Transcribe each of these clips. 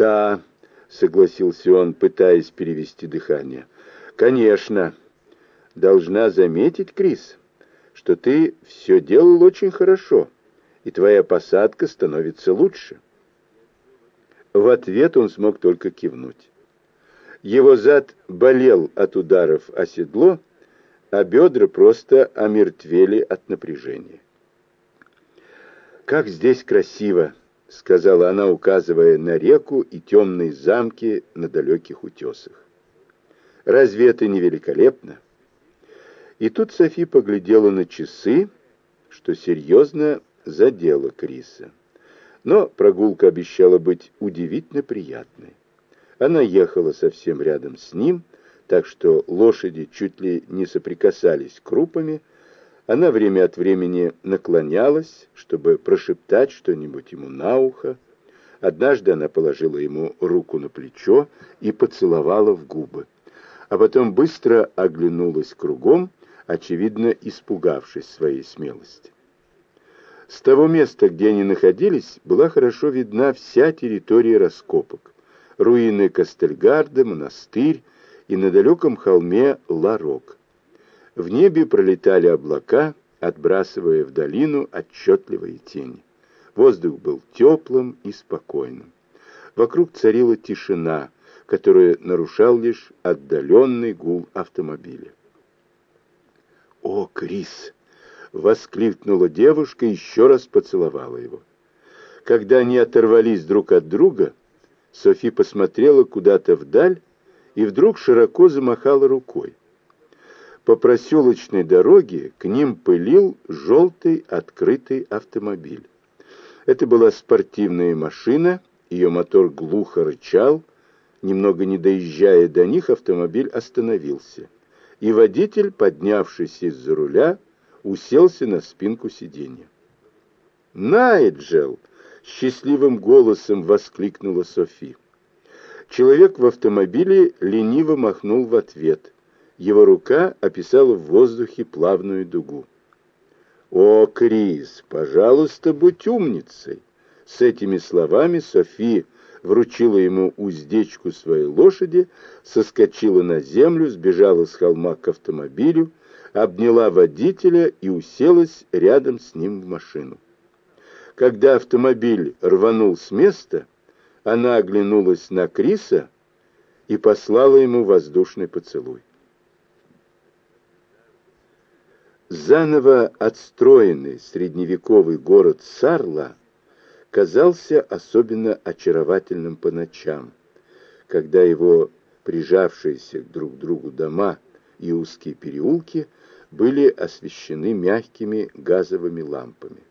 «Да», — согласился он, пытаясь перевести дыхание. «Конечно. Должна заметить, Крис, что ты все делал очень хорошо, и твоя посадка становится лучше». В ответ он смог только кивнуть. Его зад болел от ударов о седло, а бедра просто омертвели от напряжения. «Как здесь красиво!» — сказала она, указывая на реку и темные замки на далеких утесах. «Разве это не великолепно?» И тут Софи поглядела на часы, что серьезно задело Криса. Но прогулка обещала быть удивительно приятной. Она ехала совсем рядом с ним, так что лошади чуть ли не соприкасались крупами. Она время от времени наклонялась, чтобы прошептать что-нибудь ему на ухо. Однажды она положила ему руку на плечо и поцеловала в губы, а потом быстро оглянулась кругом, очевидно испугавшись своей смелости. С того места, где они находились, была хорошо видна вся территория раскопок. Руины Кастельгарда, монастырь и на далеком холме Ларок. В небе пролетали облака, отбрасывая в долину отчетливые тени. Воздух был теплым и спокойным. Вокруг царила тишина, которую нарушал лишь отдаленный гул автомобиля. «О, Крис!» — воскликнула девушка и еще раз поцеловала его. Когда они оторвались друг от друга, Софи посмотрела куда-то вдаль и вдруг широко замахала рукой. По проселочной дороге к ним пылил желтый открытый автомобиль. Это была спортивная машина, ее мотор глухо рычал. Немного не доезжая до них, автомобиль остановился, и водитель, поднявшись из-за руля, уселся на спинку сиденья. «Найджел!» — счастливым голосом воскликнула Софи. Человек в автомобиле лениво махнул в ответ. Его рука описала в воздухе плавную дугу. «О, Крис, пожалуйста, будь умницей!» С этими словами Софи вручила ему уздечку своей лошади, соскочила на землю, сбежала с холма к автомобилю, обняла водителя и уселась рядом с ним в машину. Когда автомобиль рванул с места, она оглянулась на Криса и послала ему воздушный поцелуй. Заново отстроенный средневековый город Сарла казался особенно очаровательным по ночам, когда его прижавшиеся друг к другу дома и узкие переулки были освещены мягкими газовыми лампами.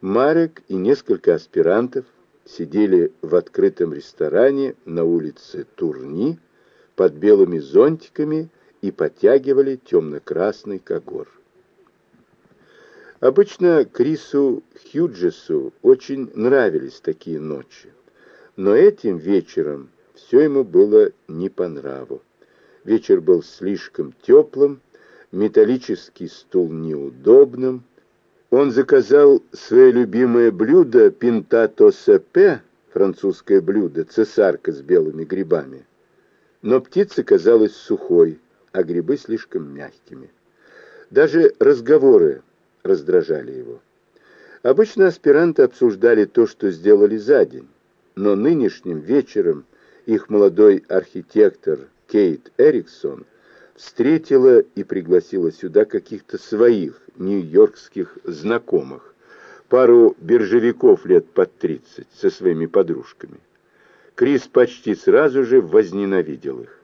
Марек и несколько аспирантов сидели в открытом ресторане на улице Турни под белыми зонтиками и подтягивали темно-красный когор. Обычно Крису Хьюджесу очень нравились такие ночи, но этим вечером все ему было не по нраву. Вечер был слишком теплым, металлический стул неудобным, он заказал свое любимое блюдо пинтато сепе, французское блюдо, цесарка с белыми грибами. Но птица казалась сухой, а грибы слишком мягкими. Даже разговоры раздражали его. Обычно аспиранты обсуждали то, что сделали за день, но нынешним вечером их молодой архитектор Кейт Эриксон встретила и пригласила сюда каких-то своих нью-йоркских знакомых, пару биржевиков лет под тридцать со своими подружками. Крис почти сразу же возненавидел их.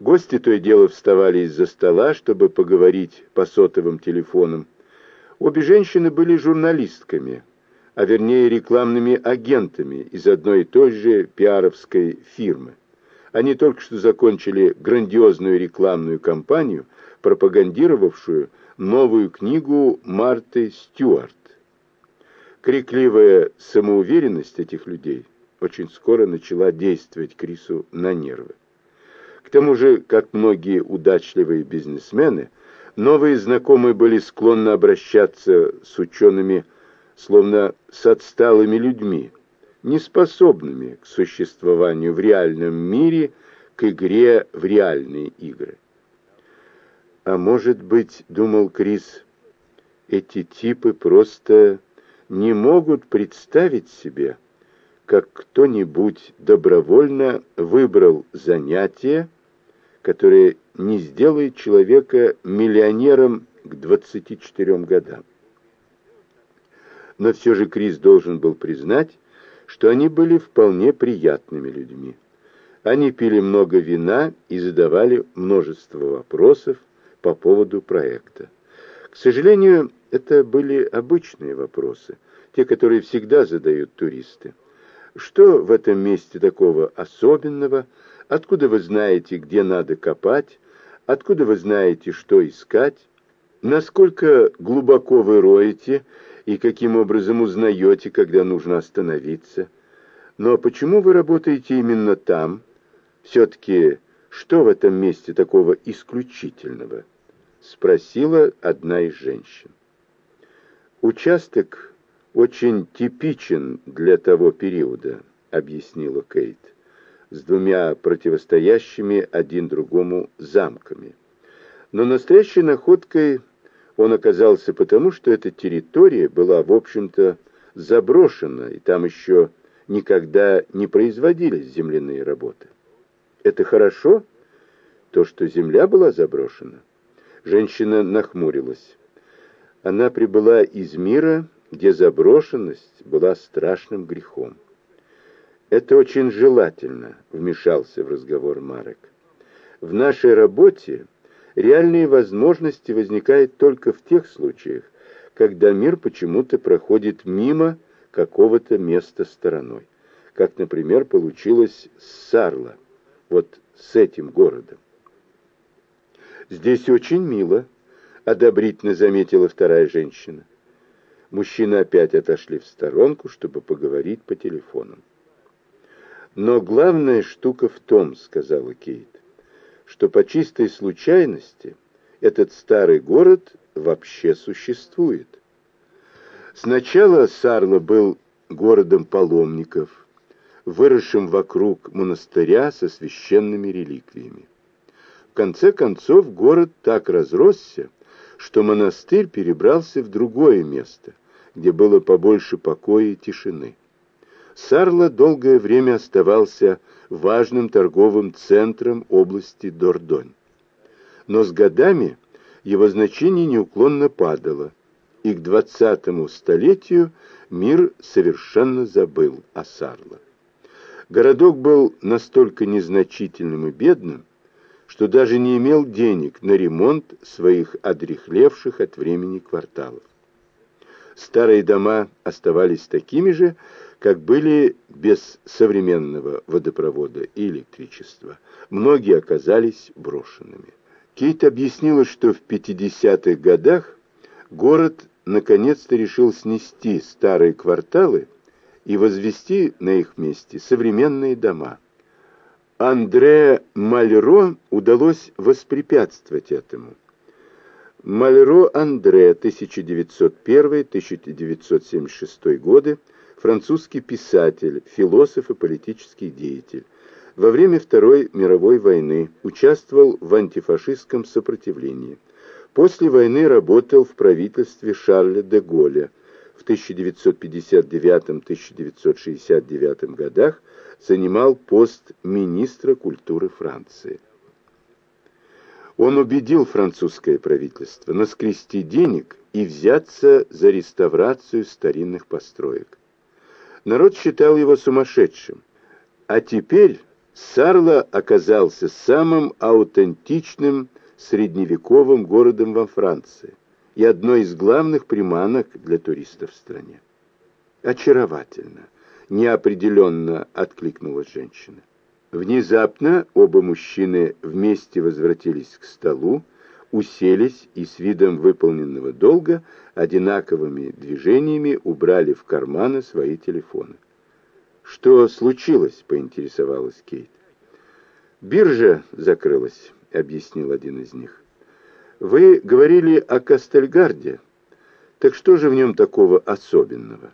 Гости то и дело вставали из-за стола, чтобы поговорить по сотовым телефонам. Обе женщины были журналистками, а вернее рекламными агентами из одной и той же пиаровской фирмы. Они только что закончили грандиозную рекламную кампанию, пропагандировавшую новую книгу Марты Стюарт. Крикливая самоуверенность этих людей очень скоро начала действовать Крису на нервы. К тому же, как многие удачливые бизнесмены, новые знакомые были склонны обращаться с учеными словно с отсталыми людьми, неспособными к существованию в реальном мире, к игре в реальные игры. А может быть, думал Крис, эти типы просто не могут представить себе, как кто-нибудь добровольно выбрал занятие, которое не сделает человека миллионером к 24 годам. Но все же Крис должен был признать, что они были вполне приятными людьми. Они пили много вина и задавали множество вопросов по поводу проекта. К сожалению, это были обычные вопросы, те, которые всегда задают туристы. Что в этом месте такого особенного? Откуда вы знаете, где надо копать? Откуда вы знаете, что искать? Насколько глубоко вы роете и каким образом узнаете, когда нужно остановиться? Но почему вы работаете именно там? Все-таки что в этом месте такого исключительного? Спросила одна из женщин. Участок очень типичен для того периода, объяснила Кейт, с двумя противостоящими один другому замками. Но настоящей находкой он оказался потому, что эта территория была, в общем-то, заброшена, и там еще никогда не производились земляные работы. Это хорошо, то, что земля была заброшена? Женщина нахмурилась. Она прибыла из мира, где заброшенность была страшным грехом. «Это очень желательно», — вмешался в разговор Марек. «В нашей работе реальные возможности возникают только в тех случаях, когда мир почему-то проходит мимо какого-то места стороной, как, например, получилось с Сарло, вот с этим городом. «Здесь очень мило», одобрительно заметила вторая женщина. Мужчины опять отошли в сторонку, чтобы поговорить по телефону. «Но главная штука в том, — сказала Кейт, — что по чистой случайности этот старый город вообще существует. Сначала Сарло был городом паломников, выросшим вокруг монастыря со священными реликвиями. В конце концов город так разросся, что монастырь перебрался в другое место, где было побольше покоя и тишины. Сарло долгое время оставался важным торговым центром области Дордонь. Но с годами его значение неуклонно падало, и к двадцатому столетию мир совершенно забыл о Сарло. Городок был настолько незначительным и бедным, что даже не имел денег на ремонт своих одрехлевших от времени кварталов. Старые дома оставались такими же, как были без современного водопровода и электричества. Многие оказались брошенными. Кейт объяснила, что в 50-х годах город наконец-то решил снести старые кварталы и возвести на их месте современные дома – Андре Мальро удалось воспрепятствовать этому. Мальро Андре, 1901-1976 годы, французский писатель, философ и политический деятель. Во время Второй мировой войны участвовал в антифашистском сопротивлении. После войны работал в правительстве Шарля де Голля. В 1959-1969 годах занимал пост министра культуры Франции. Он убедил французское правительство наскрести денег и взяться за реставрацию старинных построек. Народ считал его сумасшедшим. А теперь Сарло оказался самым аутентичным средневековым городом во Франции и одной из главных приманок для туристов в стране. Очаровательно неопределенно откликнулась женщина. Внезапно оба мужчины вместе возвратились к столу, уселись и с видом выполненного долга одинаковыми движениями убрали в карманы свои телефоны. «Что случилось?» — поинтересовалась Кейт. «Биржа закрылась», — объяснил один из них. «Вы говорили о Кастельгарде. Так что же в нем такого особенного?»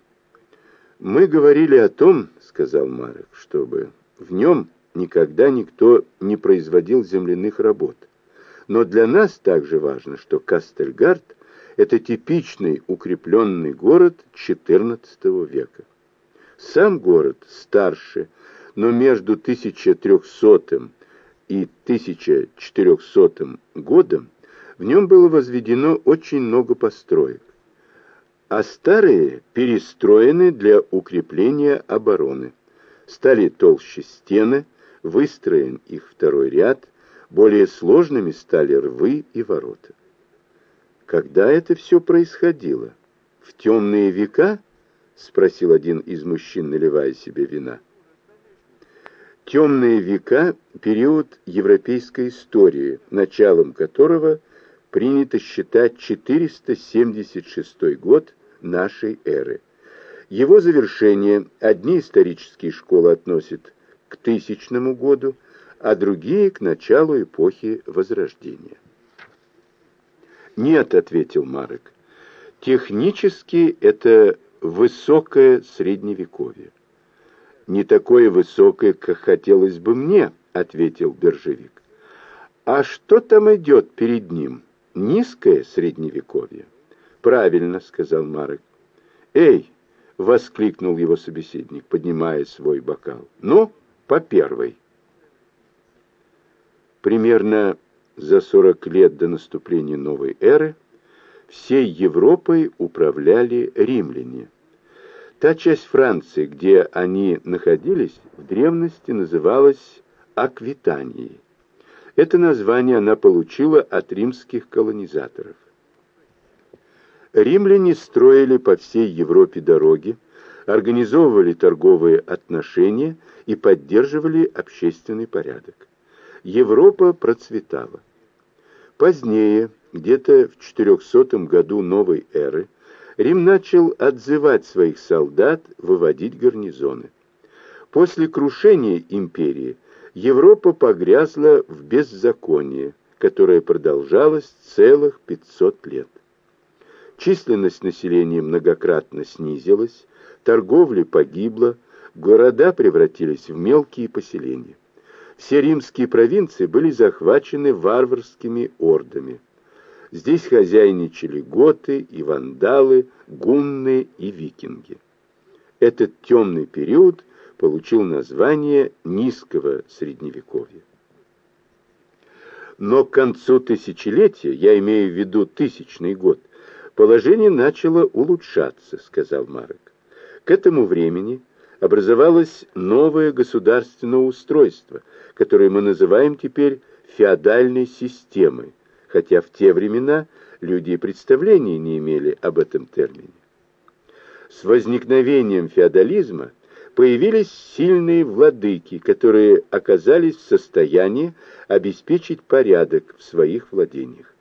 «Мы говорили о том, — сказал Марек, — чтобы в нем никогда никто не производил земляных работ. Но для нас также важно, что Кастельгард — это типичный укрепленный город XIV века. Сам город старше, но между 1300 и 1400 годом в нем было возведено очень много построек, а старые перестроены для укрепления обороны. Стали толще стены, выстроен их второй ряд, более сложными стали рвы и ворота. Когда это все происходило? В темные века? Спросил один из мужчин, наливая себе вина. Темные века – период европейской истории, началом которого принято считать 476 год нашей эры. Его завершение одни исторические школы относят к тысячному году, а другие к началу эпохи Возрождения. «Нет», — ответил Марек, — «технически это высокое средневековье». «Не такое высокое, как хотелось бы мне», — ответил Биржевик. «А что там идет перед ним? Низкое средневековье?» «Правильно», — сказал Марек. «Эй!» — воскликнул его собеседник, поднимая свой бокал. «Ну, по первой». Примерно за 40 лет до наступления новой эры всей Европой управляли римляне. Та часть Франции, где они находились, в древности называлась Аквитанией. Это название она получила от римских колонизаторов. Римляне строили по всей Европе дороги, организовывали торговые отношения и поддерживали общественный порядок. Европа процветала. Позднее, где-то в 400 году новой эры, Рим начал отзывать своих солдат, выводить гарнизоны. После крушения империи Европа погрязла в беззаконии, которое продолжалось целых 500 лет. Численность населения многократно снизилась, торговля погибла, города превратились в мелкие поселения. Все римские провинции были захвачены варварскими ордами. Здесь хозяйничали готы и вандалы, гунны и викинги. Этот темный период получил название низкого средневековья. Но к концу тысячелетия, я имею в виду тысячный год, Положение начало улучшаться, сказал Марек. К этому времени образовалось новое государственное устройство, которое мы называем теперь феодальной системой, хотя в те времена люди и представления не имели об этом термине. С возникновением феодализма появились сильные владыки, которые оказались в состоянии обеспечить порядок в своих владениях.